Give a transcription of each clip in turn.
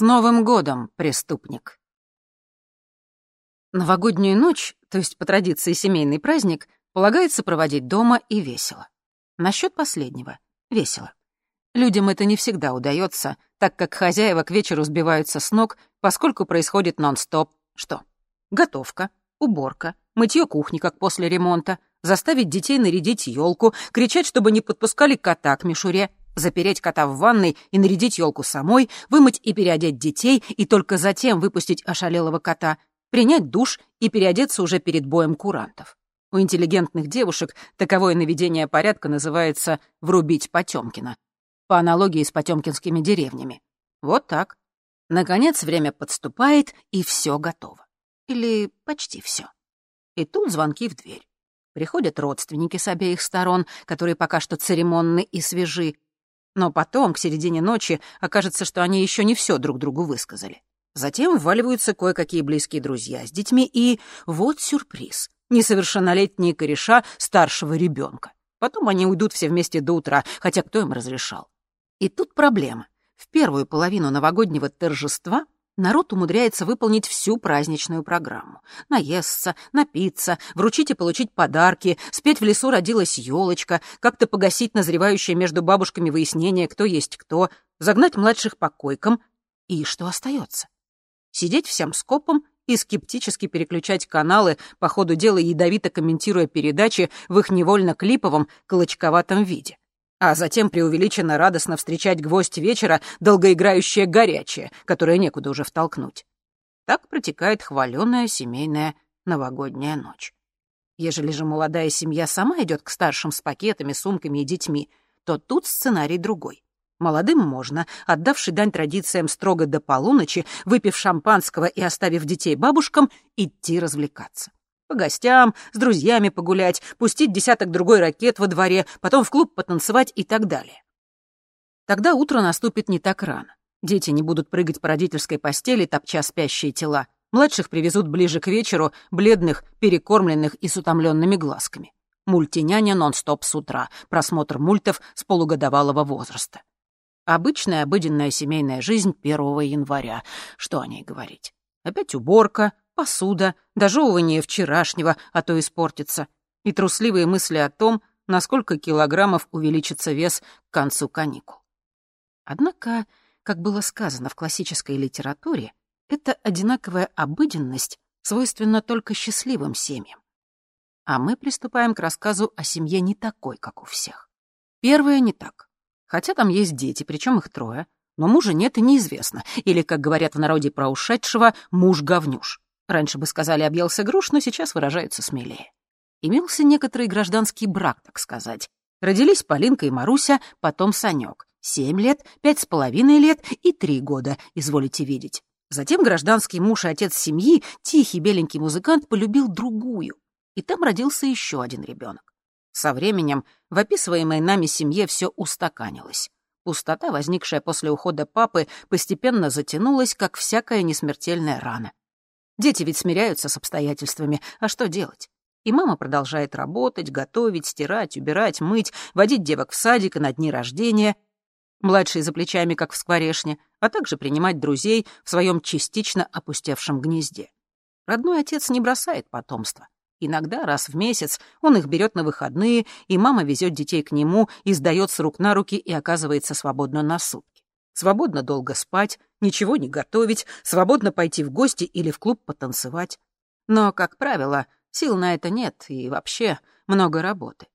С Новым годом, преступник! Новогоднюю ночь, то есть по традиции семейный праздник, полагается проводить дома и весело. Насчет последнего — весело. Людям это не всегда удается, так как хозяева к вечеру сбиваются с ног, поскольку происходит нон-стоп. Что? Готовка, уборка, мытье кухни, как после ремонта, заставить детей нарядить елку, кричать, чтобы не подпускали кота к мишуре, запереть кота в ванной и нарядить елку самой, вымыть и переодеть детей, и только затем выпустить ошалелого кота, принять душ и переодеться уже перед боем курантов. У интеллигентных девушек таковое наведение порядка называется «врубить Потёмкина», по аналогии с потёмкинскими деревнями. Вот так. Наконец время подступает, и все готово. Или почти все. И тут звонки в дверь. Приходят родственники с обеих сторон, которые пока что церемонны и свежи. Но потом, к середине ночи, окажется, что они еще не все друг другу высказали. Затем вваливаются кое-какие близкие друзья с детьми, и вот сюрприз несовершеннолетние кореша старшего ребенка. Потом они уйдут все вместе до утра, хотя кто им разрешал? И тут проблема. В первую половину новогоднего торжества народ умудряется выполнить всю праздничную программу. Наесться, напиться, вручить и получить подарки, спеть в лесу родилась елочка, как-то погасить назревающее между бабушками выяснение, кто есть кто, загнать младших по койкам. И что остается? Сидеть всем скопом и скептически переключать каналы, по ходу дела ядовито комментируя передачи в их невольно клиповом, колочковатом виде. А затем преувеличенно радостно встречать гвоздь вечера долгоиграющее горячее, которое некуда уже втолкнуть. Так протекает хваленая семейная новогодняя ночь. Ежели же молодая семья сама идет к старшим с пакетами, сумками и детьми, то тут сценарий другой. Молодым можно, отдавший дань традициям строго до полуночи, выпив шампанского и оставив детей бабушкам, идти развлекаться. По гостям, с друзьями погулять, пустить десяток другой ракет во дворе, потом в клуб потанцевать и так далее. Тогда утро наступит не так рано. Дети не будут прыгать по родительской постели, топча спящие тела. Младших привезут ближе к вечеру, бледных, перекормленных и с утомленными глазками. Мультиняня нон-стоп с утра, просмотр мультов с полугодовалого возраста. Обычная обыденная семейная жизнь 1 января. Что о ней говорить? Опять уборка, посуда, дожевывание вчерашнего, а то испортится. И трусливые мысли о том, насколько килограммов увеличится вес к концу каникул. Однако, как было сказано в классической литературе, эта одинаковая обыденность свойственна только счастливым семьям. А мы приступаем к рассказу о семье не такой, как у всех. Первое не так. Хотя там есть дети, причем их трое, но мужа нет и неизвестно. Или, как говорят в народе про ушедшего, муж-говнюш. Раньше бы сказали «объелся груш», но сейчас выражаются смелее. Имелся некоторый гражданский брак, так сказать. Родились Полинка и Маруся, потом Санек. Семь лет, пять с половиной лет и три года, изволите видеть. Затем гражданский муж и отец семьи, тихий беленький музыкант, полюбил другую. И там родился еще один ребенок. Со временем в описываемой нами семье все устаканилось. Пустота, возникшая после ухода папы, постепенно затянулась, как всякая несмертельная рана. Дети ведь смиряются с обстоятельствами, а что делать? И мама продолжает работать, готовить, стирать, убирать, мыть, водить девок в садик и на дни рождения, младшие за плечами, как в скворешне, а также принимать друзей в своем частично опустевшем гнезде. Родной отец не бросает потомство. Иногда раз в месяц он их берет на выходные, и мама везет детей к нему и сдает с рук на руки и оказывается свободно на сутки. Свободно долго спать, ничего не готовить, свободно пойти в гости или в клуб потанцевать. Но, как правило, сил на это нет и вообще много работы.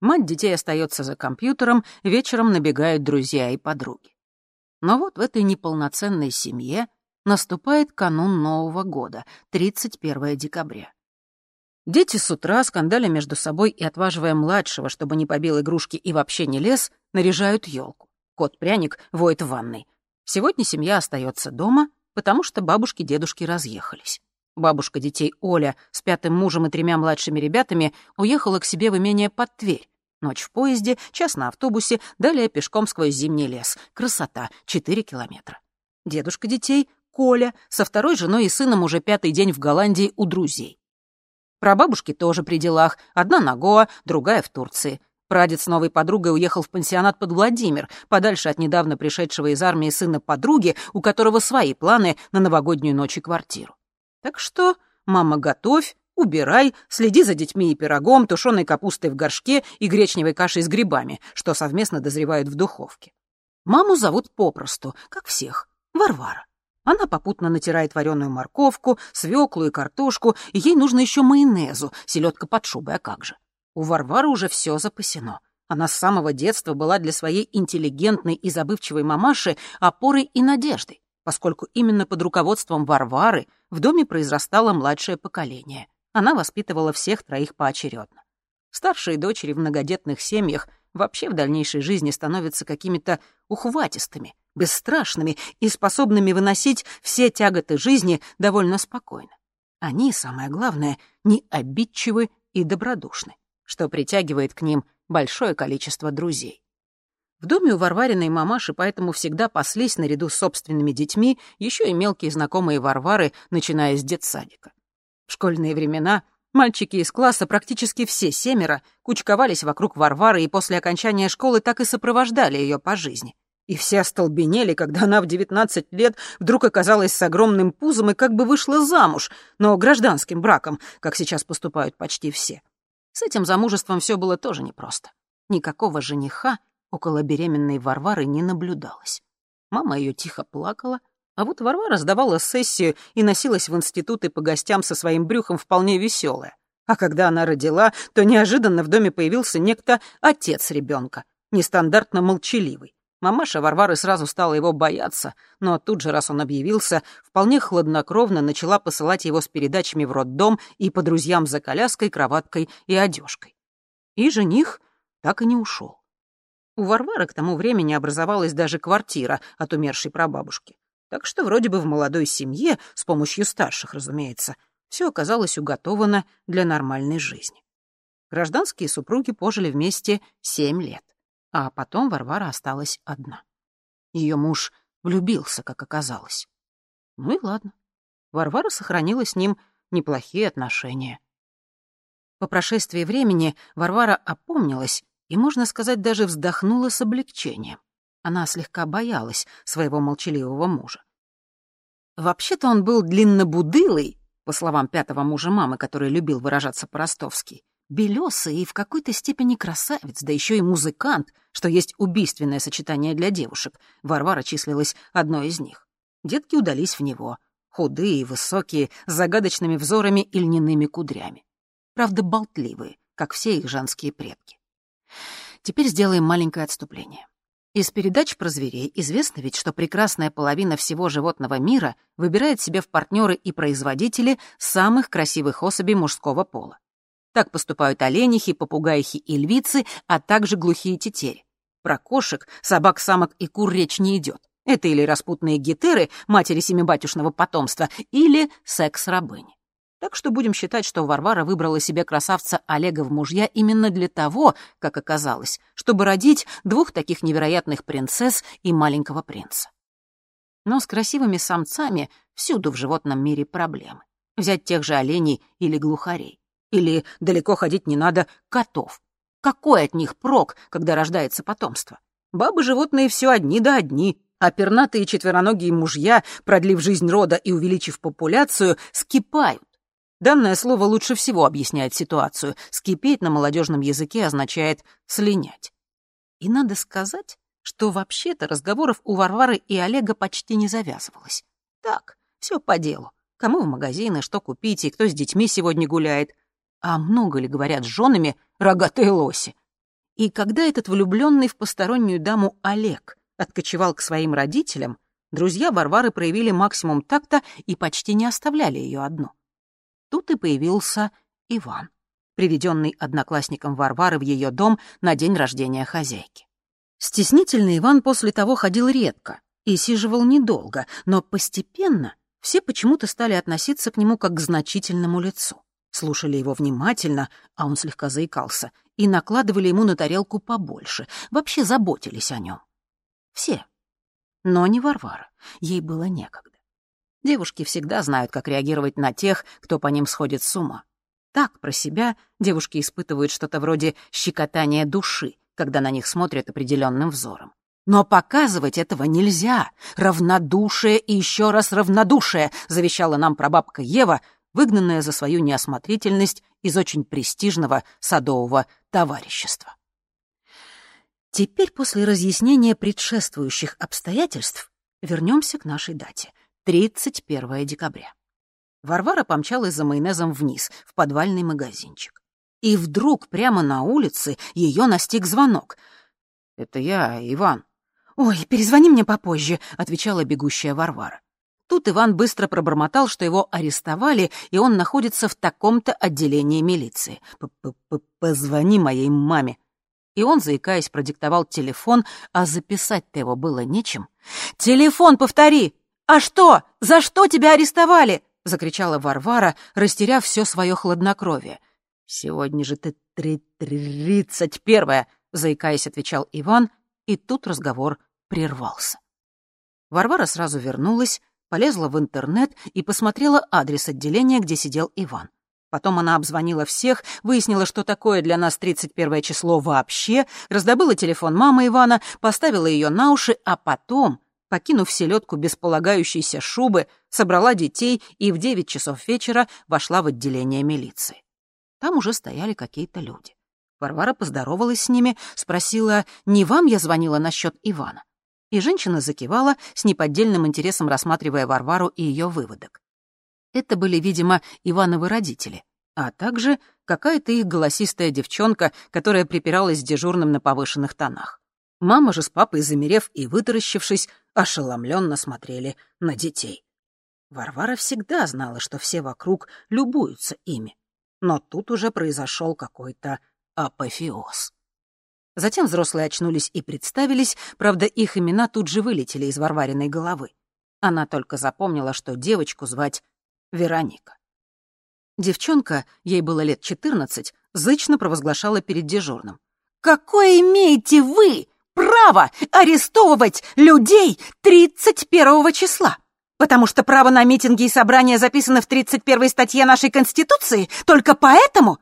Мать детей остается за компьютером, вечером набегают друзья и подруги. Но вот в этой неполноценной семье наступает канун Нового года, 31 декабря. Дети с утра, скандаля между собой и отваживая младшего, чтобы не побил игрушки и вообще не лез, наряжают елку. Кот-пряник воет в ванной. Сегодня семья остается дома, потому что бабушки-дедушки разъехались. Бабушка детей Оля с пятым мужем и тремя младшими ребятами уехала к себе в имение под Тверь. Ночь в поезде, час на автобусе, далее пешком сквозь зимний лес. Красота, четыре километра. Дедушка детей, Коля, со второй женой и сыном уже пятый день в Голландии у друзей. Прабабушки тоже при делах. Одна на Гоа, другая в Турции. Прадед с новой подругой уехал в пансионат под Владимир, подальше от недавно пришедшего из армии сына подруги, у которого свои планы на новогоднюю ночь и квартиру. Так что, мама, готовь, убирай, следи за детьми и пирогом, тушеной капустой в горшке и гречневой кашей с грибами, что совместно дозревают в духовке. Маму зовут попросту, как всех, Варвара. Она попутно натирает вареную морковку, свеклу и картошку, и ей нужно еще майонезу, селедка под шубой, а как же. У Варвары уже все запасено. Она с самого детства была для своей интеллигентной и забывчивой мамаши опорой и надеждой, поскольку именно под руководством Варвары в доме произрастало младшее поколение. Она воспитывала всех троих поочередно. Старшие дочери в многодетных семьях вообще в дальнейшей жизни становятся какими-то ухватистыми, бесстрашными и способными выносить все тяготы жизни довольно спокойно. Они, самое главное, не обидчивы и добродушны, что притягивает к ним большое количество друзей. В доме у Варвариной мамаши поэтому всегда паслись наряду с собственными детьми еще и мелкие знакомые Варвары, начиная с детсадика. В школьные времена мальчики из класса, практически все семеро, кучковались вокруг Варвары и после окончания школы так и сопровождали ее по жизни. И все остолбенели, когда она в девятнадцать лет вдруг оказалась с огромным пузом и как бы вышла замуж, но гражданским браком, как сейчас поступают почти все. С этим замужеством все было тоже непросто. Никакого жениха около беременной Варвары не наблюдалось. Мама ее тихо плакала, а вот Варвара сдавала сессию и носилась в институты по гостям со своим брюхом вполне веселая. А когда она родила, то неожиданно в доме появился некто отец ребенка, нестандартно молчаливый. Мамаша Варвары сразу стала его бояться, но тут же, раз он объявился, вполне хладнокровно начала посылать его с передачами в роддом и по друзьям за коляской, кроваткой и одежкой. И жених так и не ушел. У Варвары к тому времени образовалась даже квартира от умершей прабабушки. Так что вроде бы в молодой семье, с помощью старших, разумеется, все оказалось уготовано для нормальной жизни. Гражданские супруги пожили вместе семь лет а потом Варвара осталась одна. Ее муж влюбился, как оказалось. Ну и ладно. Варвара сохранила с ним неплохие отношения. По прошествии времени Варвара опомнилась и, можно сказать, даже вздохнула с облегчением. Она слегка боялась своего молчаливого мужа. Вообще-то он был длиннобудылый, по словам пятого мужа мамы, который любил выражаться по-ростовски, белесый и в какой-то степени красавец, да еще и музыкант, что есть убийственное сочетание для девушек. Варвара числилась одной из них. Детки удались в него. Худые, и высокие, с загадочными взорами и льняными кудрями. Правда, болтливые, как все их женские предки. Теперь сделаем маленькое отступление. Из передач про зверей известно ведь, что прекрасная половина всего животного мира выбирает себе в партнеры и производители самых красивых особей мужского пола. Так поступают оленихи, попугайхи и львицы, а также глухие тетери. Про кошек, собак, самок и кур речь не идет. Это или распутные гетеры, матери семибатюшного потомства, или секс-рабыни. Так что будем считать, что Варвара выбрала себе красавца Олега в мужья именно для того, как оказалось, чтобы родить двух таких невероятных принцесс и маленького принца. Но с красивыми самцами всюду в животном мире проблемы. Взять тех же оленей или глухарей. Или далеко ходить не надо котов. Какой от них прок, когда рождается потомство? Бабы-животные все одни да одни, а пернатые четвероногие мужья, продлив жизнь рода и увеличив популяцию, скипают. Данное слово лучше всего объясняет ситуацию. Скипеть на молодежном языке означает слинять. И надо сказать, что вообще-то разговоров у Варвары и Олега почти не завязывалось. Так, все по делу. Кому в магазины, что купить и кто с детьми сегодня гуляет. А много ли, говорят, с женами рогатые лоси? И когда этот влюбленный в постороннюю даму Олег откочевал к своим родителям, друзья Варвары проявили максимум такта и почти не оставляли ее одну. Тут и появился Иван, приведенный одноклассником Варвары в ее дом на день рождения хозяйки. Стеснительный Иван после того ходил редко и сиживал недолго, но постепенно все почему-то стали относиться к нему как к значительному лицу слушали его внимательно, а он слегка заикался, и накладывали ему на тарелку побольше, вообще заботились о нем. Все. Но не Варвара, ей было некогда. Девушки всегда знают, как реагировать на тех, кто по ним сходит с ума. Так, про себя, девушки испытывают что-то вроде щекотания души, когда на них смотрят определенным взором. Но показывать этого нельзя. Равнодушие и еще раз равнодушие, завещала нам прабабка Ева, выгнанная за свою неосмотрительность из очень престижного садового товарищества. Теперь после разъяснения предшествующих обстоятельств вернемся к нашей дате — 31 декабря. Варвара помчалась за майонезом вниз, в подвальный магазинчик. И вдруг прямо на улице ее настиг звонок. «Это я, Иван». «Ой, перезвони мне попозже», — отвечала бегущая Варвара. Тут Иван быстро пробормотал, что его арестовали, и он находится в таком-то отделении милиции. П -п -п «Позвони моей маме». И он, заикаясь, продиктовал телефон, а записать-то его было нечем. «Телефон повтори! А что? За что тебя арестовали?» — закричала Варвара, растеряв все свое хладнокровие. «Сегодня же ты тридцать первая», — заикаясь, отвечал Иван, и тут разговор прервался. Варвара сразу вернулась, полезла в интернет и посмотрела адрес отделения, где сидел Иван. Потом она обзвонила всех, выяснила, что такое для нас 31 число вообще, раздобыла телефон мамы Ивана, поставила ее на уши, а потом, покинув селедку без полагающейся шубы, собрала детей и в 9 часов вечера вошла в отделение милиции. Там уже стояли какие-то люди. Варвара поздоровалась с ними, спросила, не вам я звонила насчет Ивана? И женщина закивала, с неподдельным интересом рассматривая Варвару и ее выводок. Это были, видимо, Ивановы родители, а также какая-то их голосистая девчонка, которая припиралась с дежурным на повышенных тонах. Мама же с папой, замерев и вытаращившись, ошеломленно смотрели на детей. Варвара всегда знала, что все вокруг любуются ими но тут уже произошел какой-то апофеоз. Затем взрослые очнулись и представились, правда, их имена тут же вылетели из Варвариной головы. Она только запомнила, что девочку звать Вероника. Девчонка, ей было лет четырнадцать, зычно провозглашала перед дежурным. «Какое имеете вы право арестовывать людей 31 числа? Потому что право на митинги и собрания записано в 31 статье нашей Конституции? Только поэтому?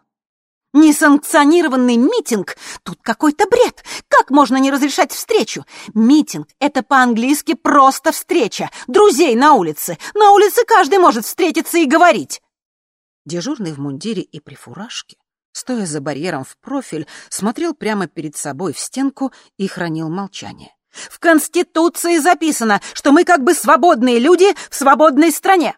Несанкционированный митинг? Тут какой-то бред. Как можно не разрешать встречу? Митинг — это по-английски просто встреча. Друзей на улице. На улице каждый может встретиться и говорить. Дежурный в мундире и при фуражке, стоя за барьером в профиль, смотрел прямо перед собой в стенку и хранил молчание. В Конституции записано, что мы как бы свободные люди в свободной стране.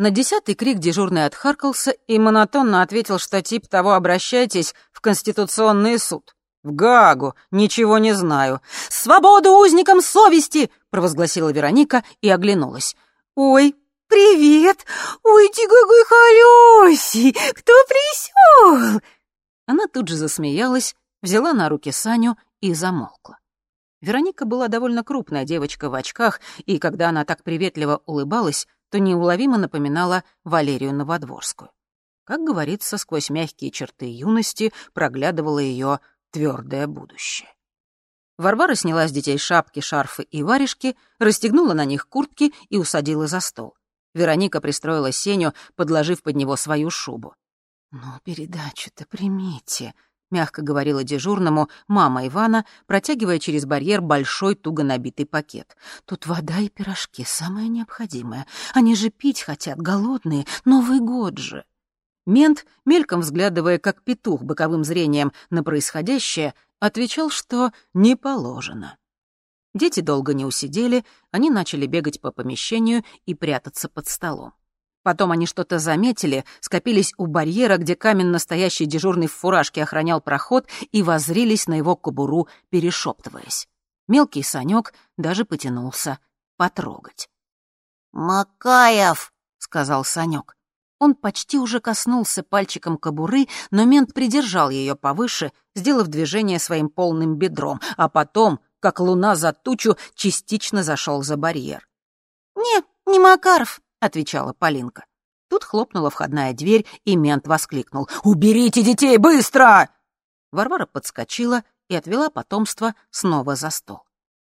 На десятый крик дежурный отхаркался и монотонно ответил, что тип того «обращайтесь в Конституционный суд». «В Гагу! Ничего не знаю!» «Свободу узникам совести!» — провозгласила Вероника и оглянулась. «Ой, привет! Ой, какой холёсий! Кто присел?» Она тут же засмеялась, взяла на руки Саню и замолкла. Вероника была довольно крупная девочка в очках, и когда она так приветливо улыбалась, то неуловимо напоминала Валерию Новодворскую. Как говорится, сквозь мягкие черты юности проглядывало ее твердое будущее. Варвара сняла с детей шапки, шарфы и варежки, расстегнула на них куртки и усадила за стол. Вероника пристроила Сеню, подложив под него свою шубу. «Ну, передачу-то примите», — мягко говорила дежурному мама Ивана, протягивая через барьер большой туго набитый пакет. «Тут вода и пирожки, самое необходимое. Они же пить хотят, голодные, Новый год же». Мент, мельком взглядывая, как петух боковым зрением на происходящее, отвечал, что не положено. Дети долго не усидели, они начали бегать по помещению и прятаться под столом. Потом они что-то заметили, скопились у барьера, где камень настоящий дежурный в фуражке охранял проход, и воззрились на его кобуру, перешептываясь. Мелкий Санек даже потянулся потрогать. «Макаев!» — сказал Санек. Он почти уже коснулся пальчиком кобуры, но мент придержал ее повыше, сделав движение своим полным бедром, а потом, как луна за тучу, частично зашел за барьер. «Не, не Макаров», — отвечала Полинка. Тут хлопнула входная дверь, и мент воскликнул. «Уберите детей, быстро!» Варвара подскочила и отвела потомство снова за стол.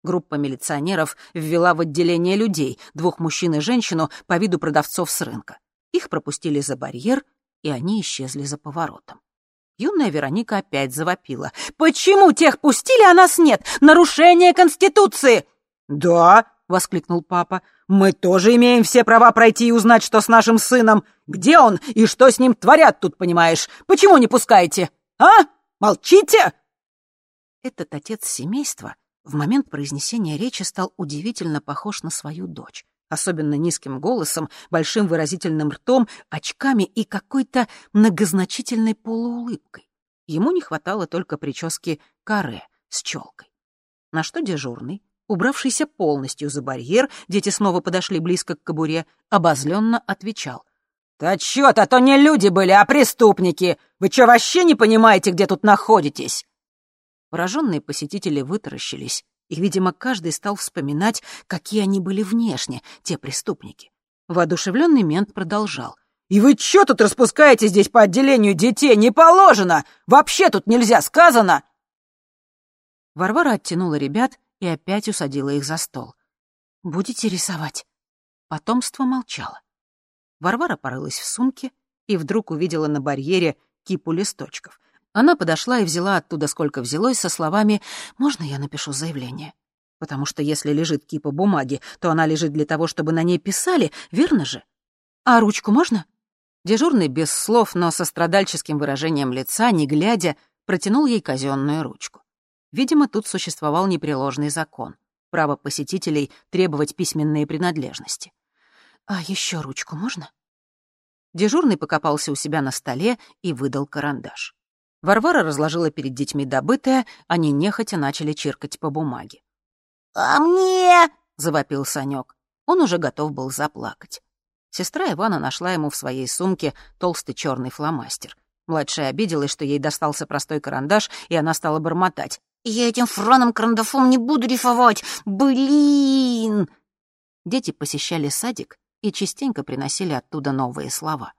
Группа милиционеров ввела в отделение людей, двух мужчин и женщину по виду продавцов с рынка. Их пропустили за барьер, и они исчезли за поворотом. Юная Вероника опять завопила. «Почему тех пустили, а нас нет? Нарушение Конституции!» «Да!» — воскликнул папа. «Мы тоже имеем все права пройти и узнать, что с нашим сыном. Где он и что с ним творят тут, понимаешь? Почему не пускаете? А? Молчите!» Этот отец семейства в момент произнесения речи стал удивительно похож на свою дочь особенно низким голосом, большим выразительным ртом, очками и какой-то многозначительной полуулыбкой. Ему не хватало только прически каре с челкой. На что дежурный, убравшийся полностью за барьер, дети снова подошли близко к кобуре, обозленно отвечал. «Да чё-то, а то не люди были, а преступники! Вы чё, вообще не понимаете, где тут находитесь?» Пораженные посетители вытаращились, и, видимо, каждый стал вспоминать, какие они были внешне, те преступники. Воодушевленный мент продолжал. «И вы чё тут распускаете здесь по отделению детей? Не положено! Вообще тут нельзя, сказано!» Варвара оттянула ребят и опять усадила их за стол. «Будете рисовать?» Потомство молчало. Варвара порылась в сумке и вдруг увидела на барьере кипу листочков. Она подошла и взяла оттуда сколько взялось со словами «Можно я напишу заявление?» Потому что если лежит кипа бумаги, то она лежит для того, чтобы на ней писали, верно же? А ручку можно? Дежурный без слов, но со страдальческим выражением лица, не глядя, протянул ей казенную ручку. Видимо, тут существовал непреложный закон. Право посетителей требовать письменные принадлежности. «А еще ручку можно?» Дежурный покопался у себя на столе и выдал карандаш. Варвара разложила перед детьми добытое, они нехотя начали чиркать по бумаге. «А мне?» — завопил Санек. Он уже готов был заплакать. Сестра Ивана нашла ему в своей сумке толстый черный фломастер. Младшая обиделась, что ей достался простой карандаш, и она стала бормотать. «Я этим франом карандафом не буду рифовать! Блин!» Дети посещали садик и частенько приносили оттуда новые слова.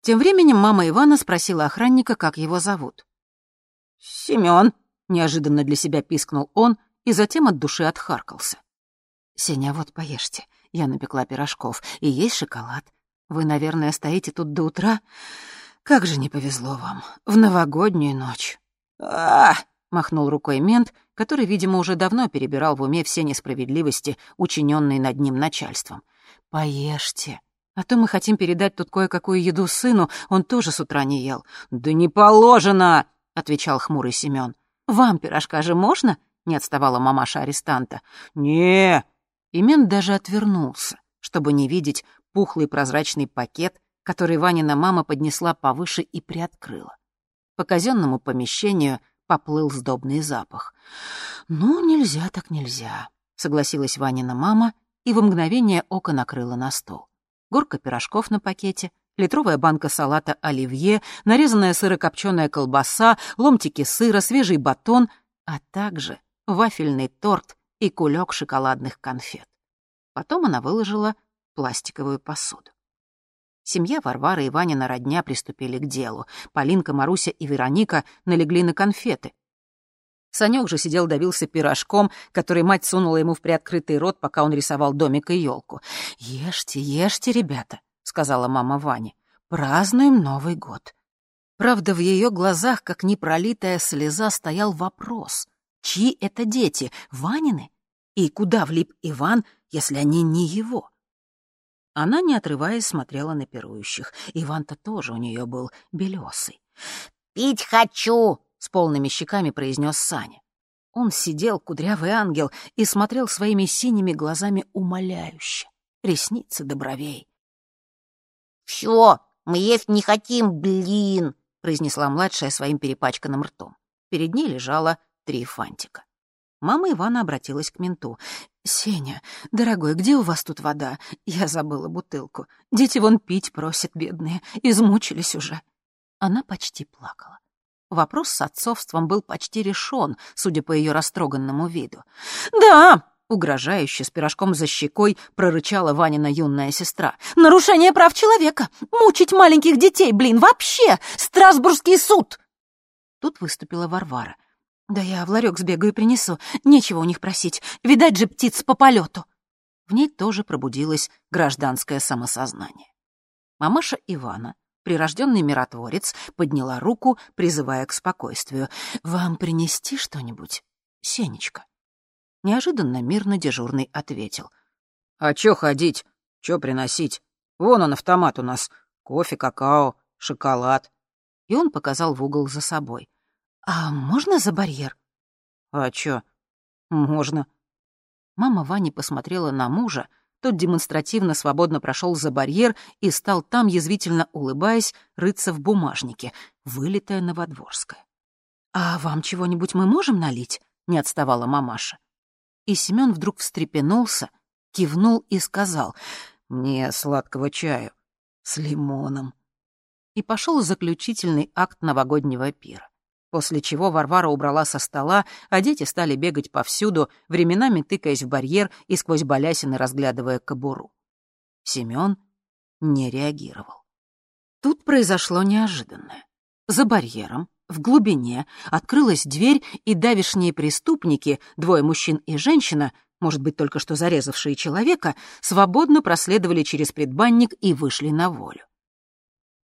Тем временем мама Ивана спросила охранника, как его зовут. «Семён», — неожиданно для себя пискнул он и затем от души отхаркался. «Сеня, вот поешьте. Я напекла пирожков, и есть шоколад. Вы, наверное, стоите тут до утра? Как же не повезло вам. В новогоднюю ночь». «А!» — махнул рукой мент, который, видимо, уже давно перебирал в уме все несправедливости, учиненные над ним начальством. «Поешьте», а то мы хотим передать тут кое-какую еду сыну, он тоже с утра не ел». «Да не положено!» — отвечал хмурый Семён. «Вам пирожка же можно?» — не отставала мамаша арестанта. «Не!» Имен даже отвернулся, чтобы не видеть пухлый прозрачный пакет, который Ванина мама поднесла повыше и приоткрыла. По казенному помещению поплыл сдобный запах. «Ну, нельзя так нельзя», — согласилась Ванина мама и в мгновение ока накрыла на стол горка пирожков на пакете, литровая банка салата оливье, нарезанная сырокопченая колбаса, ломтики сыра, свежий батон, а также вафельный торт и кулек шоколадных конфет. Потом она выложила пластиковую посуду. Семья Варвары и Ванина родня приступили к делу. Полинка, Маруся и Вероника налегли на конфеты, Санёк же сидел давился пирожком, который мать сунула ему в приоткрытый рот, пока он рисовал домик и елку. «Ешьте, ешьте, ребята», — сказала мама Ване. «Празднуем Новый год». Правда, в ее глазах, как непролитая слеза, стоял вопрос. Чьи это дети, Ванины? И куда влип Иван, если они не его? Она, не отрываясь, смотрела на пирующих. Иван-то тоже у нее был белесый. «Пить хочу!» с полными щеками произнес Саня. Он сидел, кудрявый ангел, и смотрел своими синими глазами умоляюще, ресницы до бровей. «Всё, мы есть не хотим, блин!» — произнесла младшая своим перепачканным ртом. Перед ней лежало три фантика. Мама Ивана обратилась к менту. «Сеня, дорогой, где у вас тут вода? Я забыла бутылку. Дети вон пить просят, бедные. Измучились уже». Она почти плакала. Вопрос с отцовством был почти решен, судя по ее растроганному виду. «Да!» — угрожающе с пирожком за щекой прорычала Ванина юная сестра. «Нарушение прав человека! Мучить маленьких детей, блин, вообще! Страсбургский суд!» Тут выступила Варвара. «Да я в ларек сбегаю и принесу. Нечего у них просить. Видать же птиц по полету. В ней тоже пробудилось гражданское самосознание. Мамаша Ивана прирожденный миротворец, подняла руку, призывая к спокойствию. «Вам принести что-нибудь, Сенечка?» Неожиданно мирно дежурный ответил. «А чё ходить? Чё приносить? Вон он, автомат у нас. Кофе, какао, шоколад». И он показал в угол за собой. «А можно за барьер?» «А чё?» «Можно». Мама Вани посмотрела на мужа, тот демонстративно свободно прошел за барьер и стал там, язвительно улыбаясь, рыться в бумажнике, вылитая Новодворская. «А вам чего-нибудь мы можем налить?» — не отставала мамаша. И Семён вдруг встрепенулся, кивнул и сказал «Мне сладкого чаю с лимоном». И пошел заключительный акт новогоднего пира после чего Варвара убрала со стола, а дети стали бегать повсюду, временами тыкаясь в барьер и сквозь балясины разглядывая кобуру. Семён не реагировал. Тут произошло неожиданное. За барьером, в глубине, открылась дверь, и давишние преступники, двое мужчин и женщина, может быть, только что зарезавшие человека, свободно проследовали через предбанник и вышли на волю.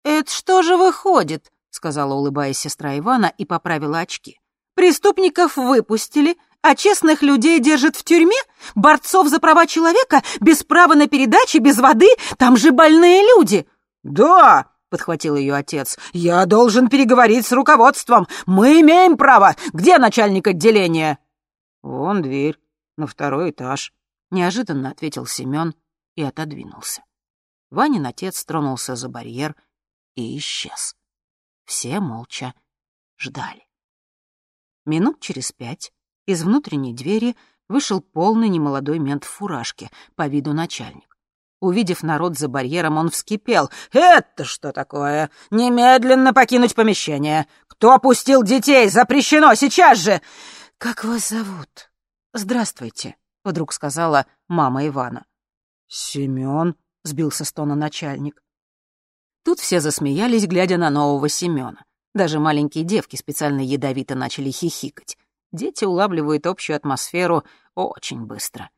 «Это что же выходит?» — сказала, улыбаясь сестра Ивана и поправила очки. «Преступников выпустили, а честных людей держат в тюрьме? Борцов за права человека? Без права на передачи, без воды? Там же больные люди!» «Да!» — подхватил ее отец. «Я должен переговорить с руководством. Мы имеем право. Где начальник отделения?» «Вон дверь, на второй этаж», — неожиданно ответил Семен и отодвинулся. Ванин отец тронулся за барьер и исчез. Все молча ждали. Минут через пять из внутренней двери вышел полный немолодой мент в фуражке, по виду начальник. Увидев народ за барьером, он вскипел. «Это что такое? Немедленно покинуть помещение! Кто опустил детей? Запрещено! Сейчас же!» «Как вас зовут?» «Здравствуйте», — вдруг сказала мама Ивана. «Семён», — сбился с тона начальник. Тут все засмеялись, глядя на нового Семёна. Даже маленькие девки специально ядовито начали хихикать. Дети улавливают общую атмосферу очень быстро.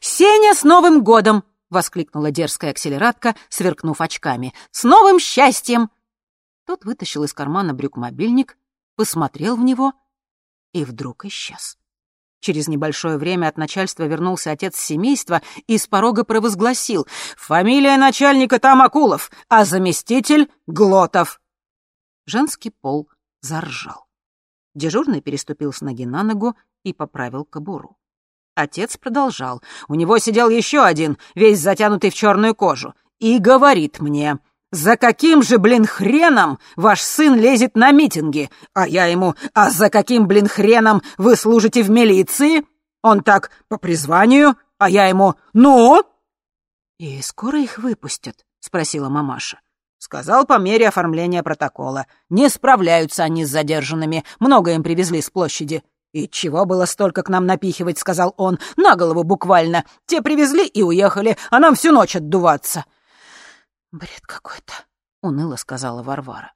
«Сеня, с Новым годом!» — воскликнула дерзкая акселератка, сверкнув очками. «С новым счастьем!» Тот вытащил из кармана брюк мобильник, посмотрел в него и вдруг исчез. Через небольшое время от начальства вернулся отец семейства и с порога провозгласил «Фамилия начальника там Акулов, а заместитель — Глотов». Женский пол заржал. Дежурный переступил с ноги на ногу и поправил кобуру. Отец продолжал. У него сидел еще один, весь затянутый в черную кожу, и говорит мне «За каким же, блин, хреном ваш сын лезет на митинги?» А я ему «А за каким, блин, хреном вы служите в милиции?» Он так «По призванию», а я ему «Ну?» «И скоро их выпустят?» — спросила мамаша. Сказал по мере оформления протокола. Не справляются они с задержанными, много им привезли с площади. «И чего было столько к нам напихивать?» — сказал он. «На голову буквально. Те привезли и уехали, а нам всю ночь отдуваться». «Бред какой-то», — уныло сказала Варвара.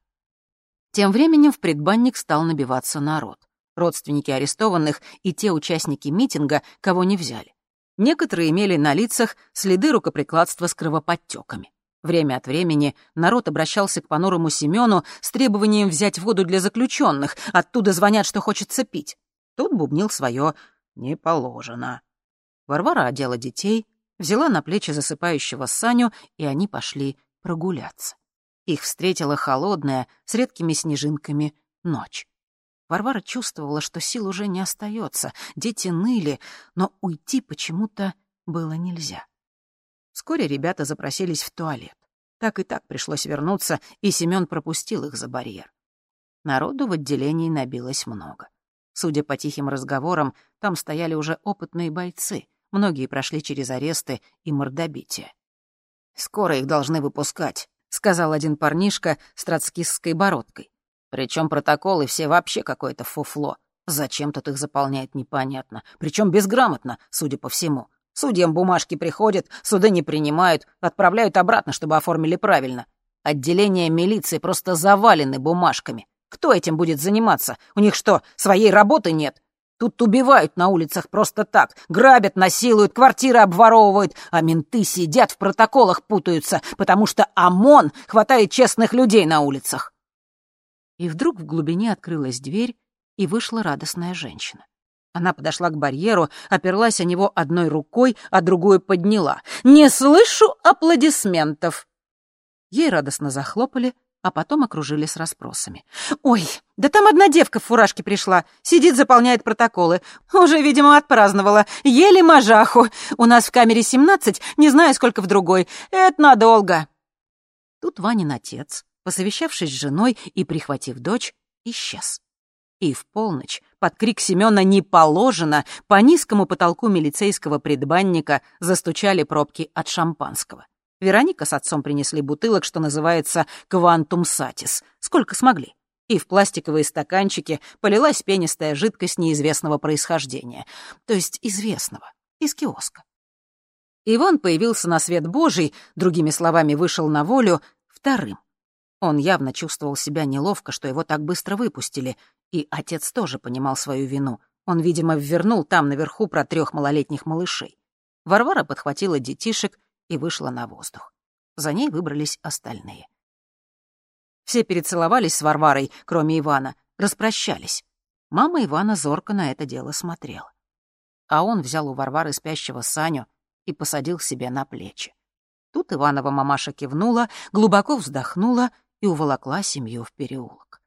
Тем временем в предбанник стал набиваться народ. Родственники арестованных и те участники митинга, кого не взяли. Некоторые имели на лицах следы рукоприкладства с кровоподтеками. Время от времени народ обращался к понурому Семену с требованием взять воду для заключенных, оттуда звонят, что хочется пить. Тут бубнил свое «не положено». Варвара одела детей, взяла на плечи засыпающего Саню, и они пошли прогуляться. Их встретила холодная, с редкими снежинками, ночь. Варвара чувствовала, что сил уже не остается, дети ныли, но уйти почему-то было нельзя. Вскоре ребята запросились в туалет. Так и так пришлось вернуться, и Семён пропустил их за барьер. Народу в отделении набилось много. Судя по тихим разговорам, там стояли уже опытные бойцы. Многие прошли через аресты и мордобитие. «Скоро их должны выпускать», — сказал один парнишка с троцкистской бородкой. Причем протоколы все вообще какое-то фуфло. Зачем тут их заполняет, непонятно. Причем безграмотно, судя по всему. Судьям бумажки приходят, суды не принимают, отправляют обратно, чтобы оформили правильно. Отделения милиции просто завалены бумажками. Кто этим будет заниматься? У них что, своей работы нет? Тут убивают на улицах просто так. Грабят, насилуют, квартиры обворовывают, а менты сидят в протоколах путаются, потому что ОМОН хватает честных людей на улицах. И вдруг в глубине открылась дверь, и вышла радостная женщина. Она подошла к барьеру, оперлась о него одной рукой, а другую подняла. «Не слышу аплодисментов!» Ей радостно захлопали, а потом окружили с расспросами. «Ой, да там одна девка в фуражке пришла, сидит, заполняет протоколы. Уже, видимо, отпраздновала. Еле мажаху. У нас в камере семнадцать, не знаю, сколько в другой. Это надолго». Тут Ванин отец, посовещавшись с женой и прихватив дочь, исчез. И в полночь, под крик Семёна «Не положено!» по низкому потолку милицейского предбанника застучали пробки от шампанского. Вероника с отцом принесли бутылок, что называется «квантум сатис», сколько смогли. И в пластиковые стаканчики полилась пенистая жидкость неизвестного происхождения, то есть известного, из киоска. Иван появился на свет Божий, другими словами, вышел на волю, вторым. Он явно чувствовал себя неловко, что его так быстро выпустили, и отец тоже понимал свою вину. Он, видимо, ввернул там наверху про трех малолетних малышей. Варвара подхватила детишек и вышла на воздух. За ней выбрались остальные. Все перецеловались с Варварой, кроме Ивана, распрощались. Мама Ивана зорко на это дело смотрела. А он взял у Варвары спящего Саню и посадил себе на плечи. Тут Иванова мамаша кивнула, глубоко вздохнула и уволокла семью в переулок.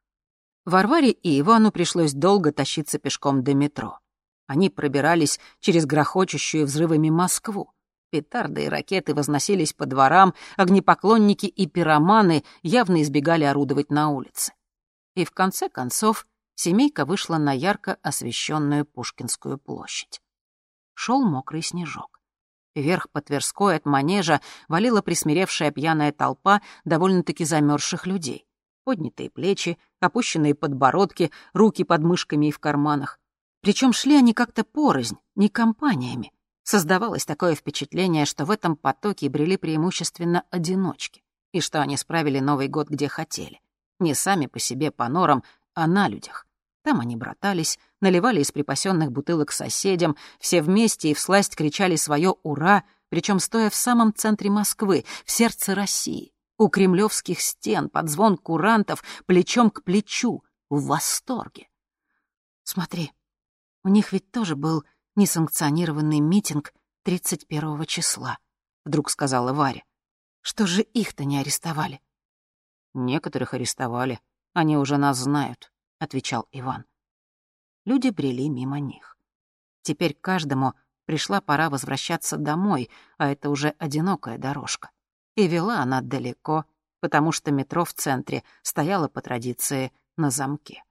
Варваре и Ивану пришлось долго тащиться пешком до метро. Они пробирались через грохочущую взрывами Москву. Петарды и ракеты возносились по дворам, огнепоклонники и пироманы явно избегали орудовать на улице. И в конце концов семейка вышла на ярко освещенную Пушкинскую площадь. Шел мокрый снежок. Вверх по Тверской от манежа валила присмиревшая пьяная толпа довольно-таки замерзших людей. Поднятые плечи, опущенные подбородки, руки под мышками и в карманах. Причем шли они как-то порознь, не компаниями. Создавалось такое впечатление, что в этом потоке брели преимущественно одиночки, и что они справили Новый год где хотели. Не сами по себе по норам, а на людях. Там они братались, наливали из припасенных бутылок соседям, все вместе и всласть кричали свое «Ура!», причем стоя в самом центре Москвы, в сердце России, у кремлевских стен, под звон курантов, плечом к плечу, в восторге. «Смотри, у них ведь тоже был несанкционированный митинг 31 числа», — вдруг сказала Варя. «Что же их-то не арестовали?» «Некоторых арестовали. Они уже нас знают», — отвечал Иван. Люди брели мимо них. Теперь каждому пришла пора возвращаться домой, а это уже одинокая дорожка. И вела она далеко, потому что метро в центре стояло по традиции на замке.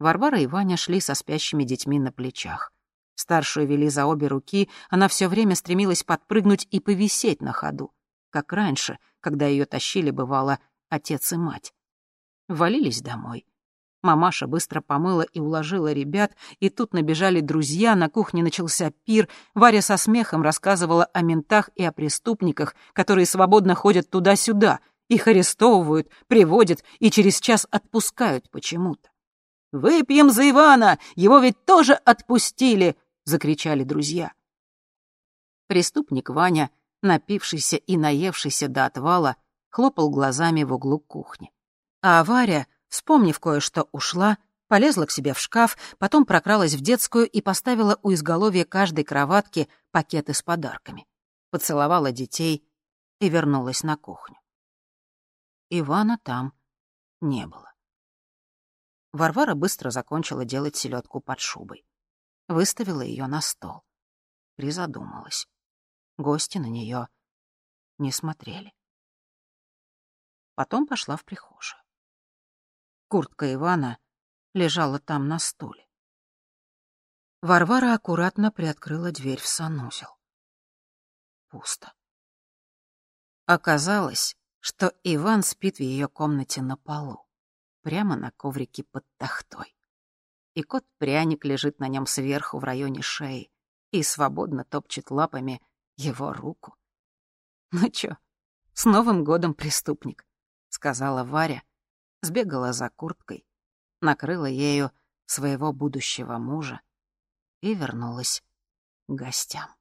Варвара и Ваня шли со спящими детьми на плечах. Старшую вели за обе руки, она все время стремилась подпрыгнуть и повисеть на ходу, как раньше, когда ее тащили, бывало, отец и мать. Валились домой. Мамаша быстро помыла и уложила ребят, и тут набежали друзья, на кухне начался пир. Варя со смехом рассказывала о ментах и о преступниках, которые свободно ходят туда-сюда, их арестовывают, приводят и через час отпускают почему-то. «Выпьем за Ивана! Его ведь тоже отпустили!» — закричали друзья. Преступник Ваня, напившийся и наевшийся до отвала, хлопал глазами в углу кухни. А Варя, вспомнив кое-что, ушла, полезла к себе в шкаф, потом прокралась в детскую и поставила у изголовья каждой кроватки пакеты с подарками. Поцеловала детей и вернулась на кухню. Ивана там не было. Варвара быстро закончила делать селедку под шубой выставила ее на стол. Призадумалась. Гости на нее не смотрели. Потом пошла в прихожую. Куртка Ивана лежала там на стуле. Варвара аккуратно приоткрыла дверь в санузел. Пусто. Оказалось, что Иван спит в ее комнате на полу, прямо на коврике под тахтой и кот-пряник лежит на нем сверху в районе шеи и свободно топчет лапами его руку. «Ну чё, с Новым годом, преступник», — сказала Варя, сбегала за курткой, накрыла ею своего будущего мужа и вернулась к гостям.